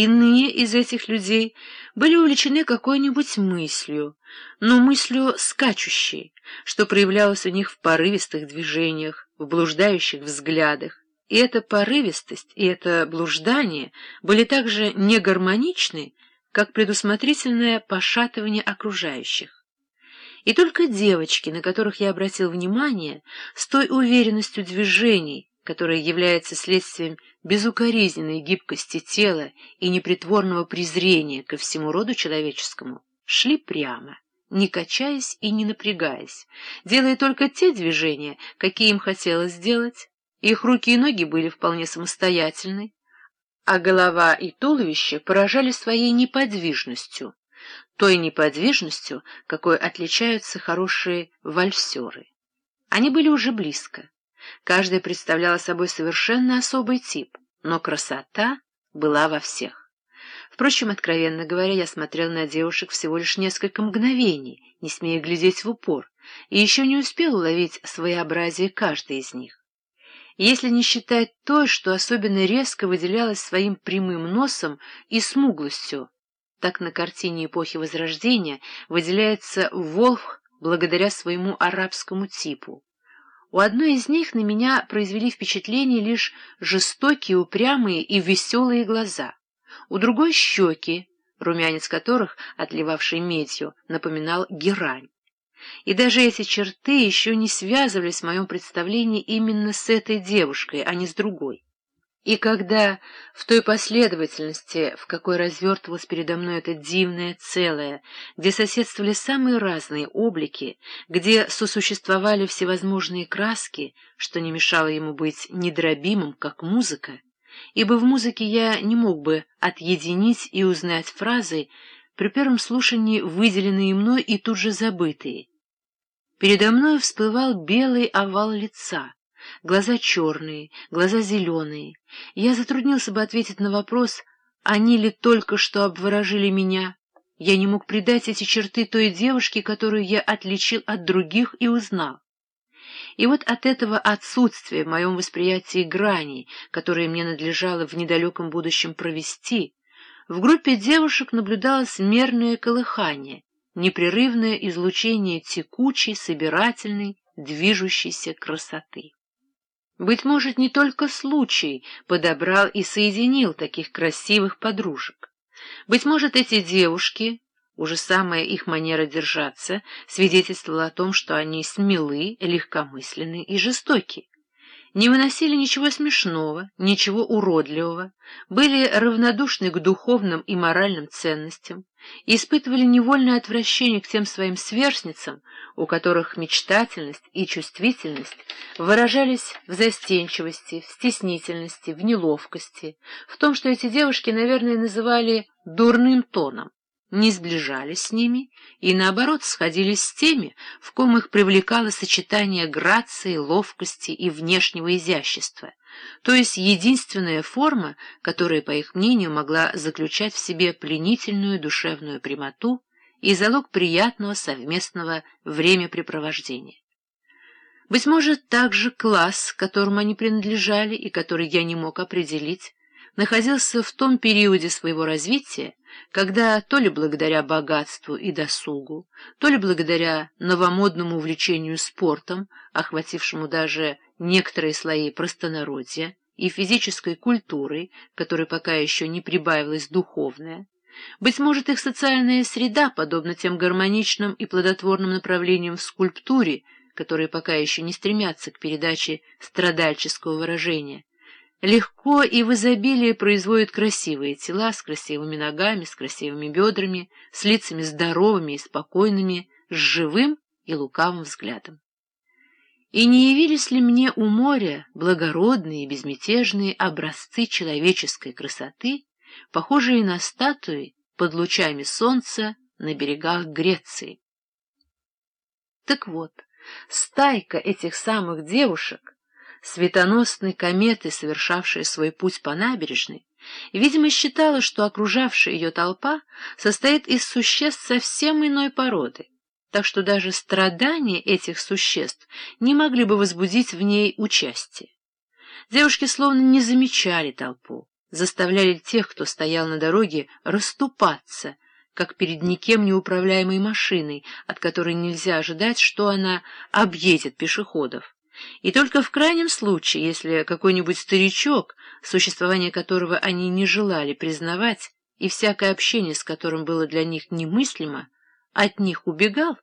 Иные из этих людей были увлечены какой-нибудь мыслью, но мыслью скачущей, что проявлялось у них в порывистых движениях, в блуждающих взглядах. И эта порывистость, и это блуждание были также негармоничны, как предусмотрительное пошатывание окружающих. И только девочки, на которых я обратил внимание, с той уверенностью движений, которая является следствием безукоризненной гибкости тела и непритворного презрения ко всему роду человеческому, шли прямо, не качаясь и не напрягаясь, делая только те движения, какие им хотелось сделать. Их руки и ноги были вполне самостоятельны, а голова и туловище поражали своей неподвижностью, той неподвижностью, какой отличаются хорошие вальсеры. Они были уже близко. Каждая представляла собой совершенно особый тип, но красота была во всех. Впрочем, откровенно говоря, я смотрел на девушек всего лишь несколько мгновений, не смея глядеть в упор, и еще не успел уловить своеобразие каждой из них. Если не считать той, что особенно резко выделялась своим прямым носом и смуглостью, так на картине эпохи Возрождения выделяется Волх благодаря своему арабскому типу. У одной из них на меня произвели впечатление лишь жестокие, упрямые и веселые глаза, у другой — щеки, румянец которых, отливавший медью, напоминал герань. И даже эти черты еще не связывались в моем представлении именно с этой девушкой, а не с другой. И когда в той последовательности, в какой развертывалось передо мной это дивное целое, где соседствовали самые разные облики, где сосуществовали всевозможные краски, что не мешало ему быть недробимым, как музыка, ибо в музыке я не мог бы отъединить и узнать фразы, при первом слушании выделенные мной и тут же забытые. Передо мной всплывал белый овал лица — глаза черные, глаза зеленые. Я затруднился бы ответить на вопрос, они ли только что обворожили меня. Я не мог придать эти черты той девушке, которую я отличил от других и узнал. И вот от этого отсутствия в моем восприятии грани, которые мне надлежало в недалеком будущем провести, в группе девушек наблюдалось мерное колыхание, непрерывное излучение текучей, собирательной, движущейся красоты. Быть может, не только случай подобрал и соединил таких красивых подружек. Быть может, эти девушки, уже самая их манера держаться, свидетельствовала о том, что они смелы, легкомысленны и жестоки не выносили ничего смешного, ничего уродливого, были равнодушны к духовным и моральным ценностям испытывали невольное отвращение к тем своим сверстницам, у которых мечтательность и чувствительность выражались в застенчивости, в стеснительности, в неловкости, в том, что эти девушки, наверное, называли «дурным тоном» не сближались с ними и, наоборот, сходились с теми, в ком их привлекало сочетание грации, ловкости и внешнего изящества, то есть единственная форма, которая, по их мнению, могла заключать в себе пленительную душевную прямоту и залог приятного совместного времяпрепровождения. Быть может, также класс, которому они принадлежали и который я не мог определить, находился в том периоде своего развития, когда то ли благодаря богатству и досугу, то ли благодаря новомодному увлечению спортом, охватившему даже некоторые слои простонародья, и физической культурой, которой пока еще не прибавилась духовная, быть может, их социальная среда, подобно тем гармоничным и плодотворным направлениям в скульптуре, которые пока еще не стремятся к передаче страдальческого выражения, легко и в изобилии производят красивые тела с красивыми ногами, с красивыми бедрами, с лицами здоровыми и спокойными, с живым и лукавым взглядом. И не явились ли мне у моря благородные и безмятежные образцы человеческой красоты, похожие на статуи под лучами солнца на берегах Греции? Так вот, стайка этих самых девушек светоносной кометы, совершавшей свой путь по набережной, видимо, считала, что окружавшая ее толпа состоит из существ совсем иной породы, так что даже страдания этих существ не могли бы возбудить в ней участие. Девушки словно не замечали толпу, заставляли тех, кто стоял на дороге, расступаться, как перед никем неуправляемой машиной, от которой нельзя ожидать, что она объедет пешеходов. И только в крайнем случае, если какой-нибудь старичок, существование которого они не желали признавать, и всякое общение с которым было для них немыслимо, от них убегал,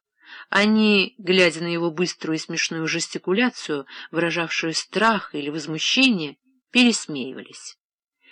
они, глядя на его быструю и смешную жестикуляцию, выражавшую страх или возмущение, пересмеивались.